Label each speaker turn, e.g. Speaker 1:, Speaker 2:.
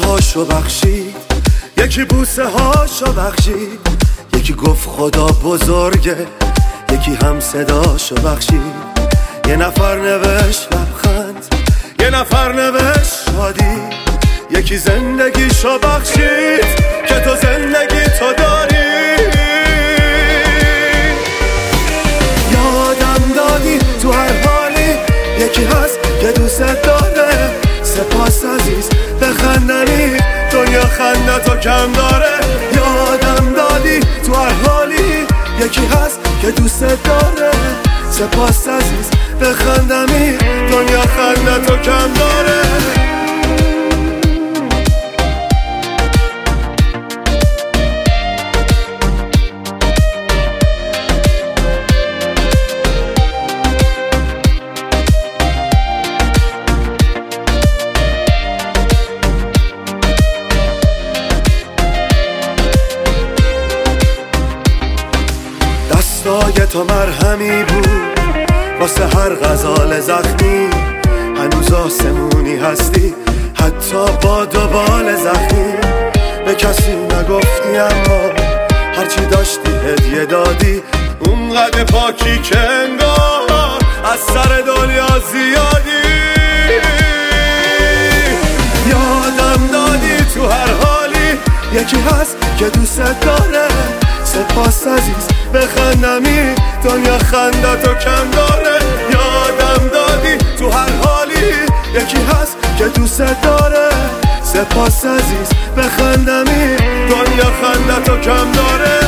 Speaker 1: دعاشو بخشید یکی بوسه هاشو بخشید یکی گفت خدا بزرگه یکی هم صداشو بخشید یه نفر نوشت لبخند یه نفر نوشت شادی. یکی زندگیشو بخشید که تو زندگی تو داری. یادم دادی تو هر حالی یکی هست که دوست داره. سپاس عزیز بخندنی دنیا خنده تو کم داره. یادم دادی تو هر حالی. یکی هست که دوست داره. سپاس عزیز بخندمی دنیا خنده تو دستای تو مرهمی بود. واسه هر غزال زخمی هنوز آسمونی هستی. حتی با دوبال زخمی به کسی نگفتی اما هرچی داشتی هدیه دادی. اونقدر پاکی که انگار از سر دنیا زیادی. یادم دادی تو هر حالی یکی هست که دوست سپاس عزیز بخندمی دنیا خنده تو کم داره. یادم دادی تو هر حالی. یکی هست که دوست داره. سپاس عزیز بخندمی دنیا خنده تو کم داره.